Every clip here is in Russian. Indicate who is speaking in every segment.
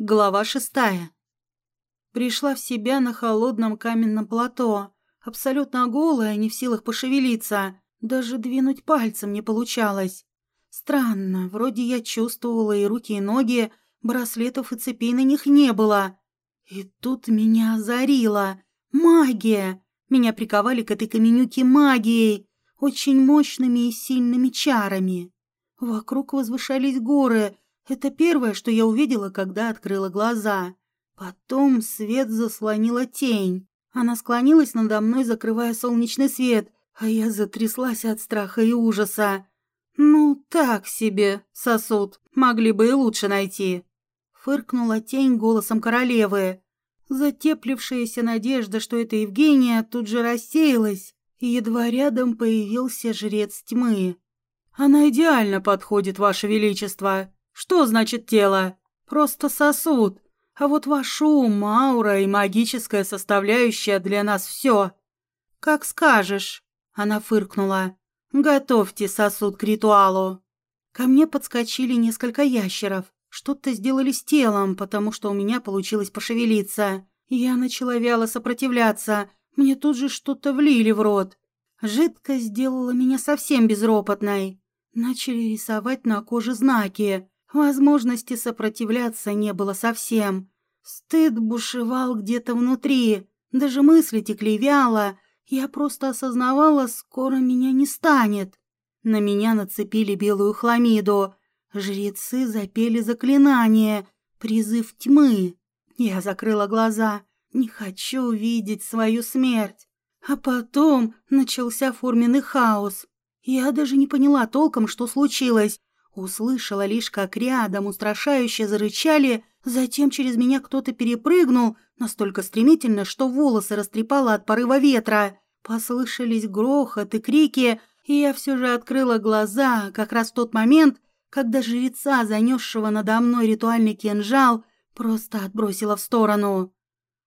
Speaker 1: Глава шестая. Пришла в себя на холодном каменном плато, абсолютно голая, не в силах пошевелиться, даже двинуть пальцем не получалось. Странно, вроде я чувствовала и руки, и ноги, браслетов и цепей на них не было. И тут меня озарило. Магия! Меня приковали к этой каменюке магией, очень мощными и сильными чарами. Вокруг возвышались горы — это первое, что я увидела, когда открыла глаза. Потом свет заслонила тень. Она склонилась надо мной, закрывая солнечный свет, а я затряслась от страха и ужаса. «Ну, так себе, сосуд. Могли бы и лучше найти». Фыркнула тень голосом королевы. Затеплившаяся надежда, что это Евгения, тут же рассеялась, и едва рядом появился жрец тьмы. «Она идеально подходит, Ваше Величество», что значит тело? Просто сосуд. А вот ваш ум, аура и магическая составляющая для нас все. Как скажешь, она фыркнула. Готовьте сосуд к ритуалу. Ко мне подскочили несколько ящеров. Что-то сделали с телом, потому что у меня получилось пошевелиться. Я начала вяло сопротивляться. Мне тут же что-то влили в рот. Жидкость сделала меня совсем безропотной. Начали рисовать на коже знаки. Возможности сопротивляться не было совсем. Стыд бушевал где-то внутри, даже мысли текли вяло. Я просто осознавала, скоро меня не станет. На меня нацепили белую хламиду. Жрецы запели заклинание, призыв тьмы. Я закрыла глаза. Не хочу видеть свою смерть. А потом начался форменный хаос. Я даже не поняла толком, что случилось. Услышала лишь, как рядом устрашающе зарычали, затем через меня кто-то перепрыгнул настолько стремительно, что волосы растрепало от порыва ветра. Послышались грохот и крики, и я все же открыла глаза как раз в тот момент, когда жреца, занесшего надо мной ритуальный кинжал, просто отбросила в сторону.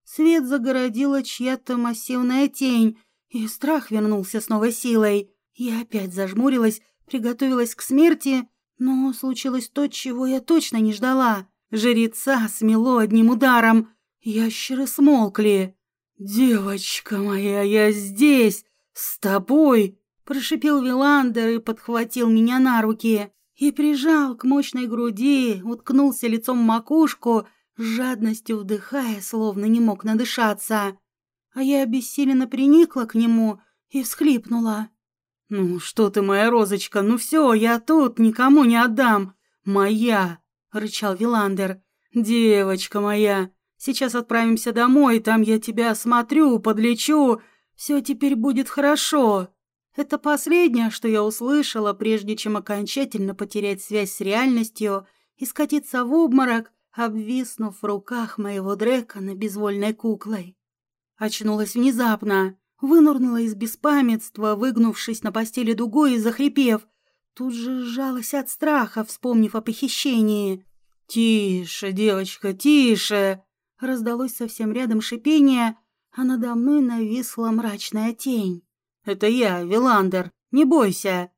Speaker 1: Свет загородила чья-то массивная тень, и страх вернулся с новой силой. Я опять зажмурилась, приготовилась к смерти, но случилось то, чего я точно не ждала. Жреца смело одним ударом. Ящеры смолкли. «Девочка моя, я здесь, с тобой!» Прошипел Виландер и подхватил меня на руки. И прижал к мощной груди, уткнулся лицом в макушку, с жадностью вдыхая, словно не мог надышаться. А я обессиленно приникла к нему и всхлипнула. «Ну что ты, моя розочка, ну все, я тут, никому не отдам. Моя!» — рычал Виландер. «Девочка моя, сейчас отправимся домой, там я тебя осмотрю, подлечу. Все теперь будет хорошо». Это последнее, что я услышала, прежде чем окончательно потерять связь с реальностью и скатиться в обморок, обвиснув в руках моего Дрекона безвольной куклой. Очнулась внезапно. Вынурнула из беспамятства, выгнувшись на постели дугой и захрипев. Тут же сжалась от страха, вспомнив о похищении. «Тише, девочка, тише!» Раздалось совсем рядом шипение, а надо мной нависла мрачная тень. «Это я, Виландер, не бойся!»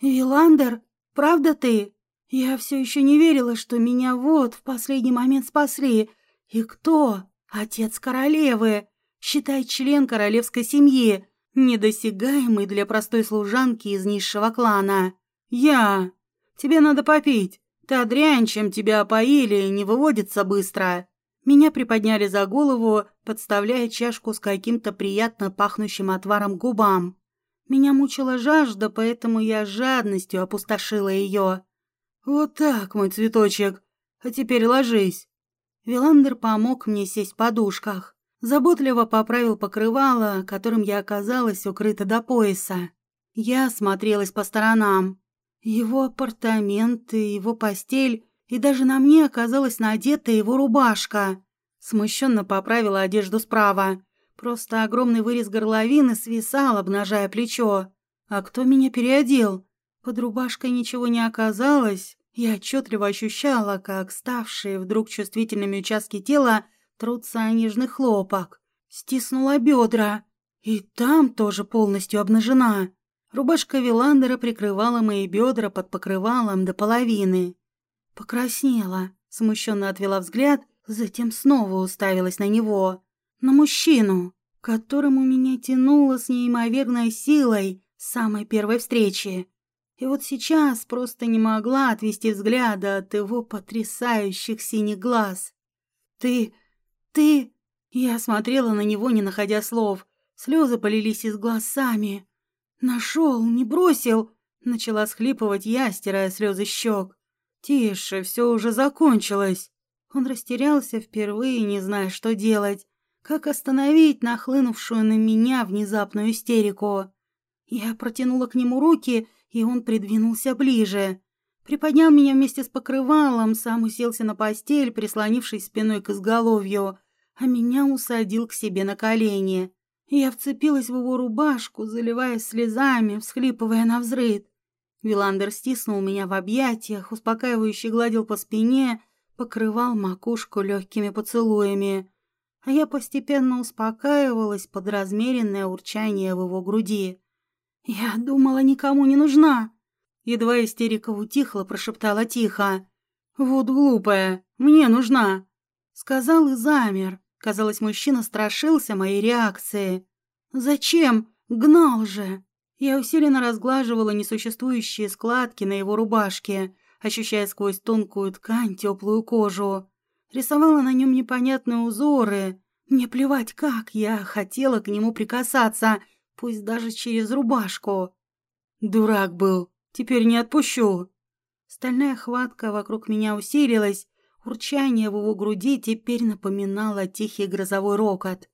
Speaker 1: «Виландер? Правда ты?» Я все еще не верила, что меня вот в последний момент спасли. И кто? Отец королевы считай член королевской семьи, недосягаемый для простой служанки из низшего клана. Я. Тебе надо попить. Та дрянь, чем тебя опоили, не выводится быстро. Меня приподняли за голову, подставляя чашку с каким-то приятно пахнущим отваром губам. Меня мучила жажда, поэтому я жадностью опустошила ее. «Вот так, мой цветочек. А теперь ложись». Виландер помог мне сесть в подушках. Заботливо поправил покрывало, которым я оказалась укрыта до пояса. Я смотрелась по сторонам. Его апартаменты, его постель, и даже на мне оказалась надета его рубашка. Смущенно поправила одежду справа. Просто огромный вырез горловины свисал, обнажая плечо. А кто меня переодел? Под рубашкой ничего не оказалось. Я отчетливо ощущала, как ставшие вдруг чувствительными участки тела о нежный хлопок. Стиснула бедра. И там тоже полностью обнажена. Рубашка Виландера прикрывала мои бедра под покрывалом до половины. Покраснела, Смущенно отвела взгляд, затем снова уставилась на него. На мужчину, которому меня тянуло с неимоверной силой с самой первой встречи. И вот сейчас просто не могла отвести взгляда от его потрясающих синих глаз. «Ты... ты...» Я смотрела на него, не находя слов. Слезы полились из глаз сами. «Нашел, не бросил!» Начала схлипывать я, стирая слезы щек. «Тише, все уже закончилось!» Он растерялся впервые, не зная, что делать. Как остановить нахлынувшую на меня внезапную истерику? Я протянула к нему руки, и он придвинулся ближе. Приподнял меня вместе с покрывалом, сам уселся на постель, прислонившись спиной к изголовью, а меня усадил к себе на колени. Я вцепилась в его рубашку, заливаясь слезами, всхлипывая на взрыд. Виландер стиснул меня в объятиях, успокаивающе гладил по спине, покрывал макушку легкими поцелуями. А я постепенно успокаивалась под размеренное урчание в его груди. Я думала, никому не нужна. Едва истерика утихла, прошептала тихо. «Вот глупая, мне нужна!» Сказал и замер. Казалось, мужчина страшился моей реакции. «Зачем? Гнал же!» Я усиленно разглаживала несуществующие складки на его рубашке, ощущая сквозь тонкую ткань теплую кожу. Рисовала на нем непонятные узоры. Мне плевать, как я хотела к нему прикасаться, пусть даже через рубашку. Дурак был, теперь не отпущу. Стальная хватка вокруг меня усилилась, Урчание в его груди теперь напоминало тихий грозовой рокот.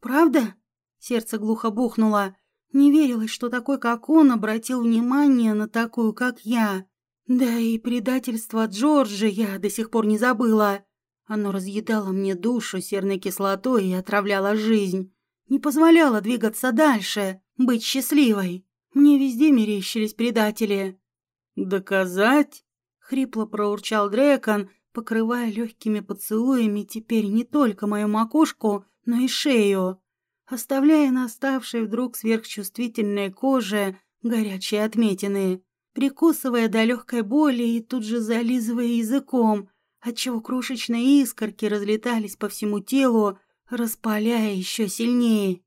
Speaker 1: «Правда?» Сердце глухо бухнуло. Не верилось, что такой, как он, обратил внимание на такую, как я. Да и предательство Джорджа я до сих пор не забыла. Оно разъедало мне душу серной кислотой и отравляло жизнь. Не позволяло двигаться дальше, быть счастливой. Мне везде мерещились предатели. «Доказать?» — хрипло проурчал Дрекон, покрывая легкими поцелуями теперь не только мою макушку, но и шею, оставляя на оставшей вдруг сверхчувствительной коже горячие отметины, прикусывая до легкой боли и тут же зализывая языком, отчего крошечные искорки разлетались по всему телу, распаляя еще сильнее.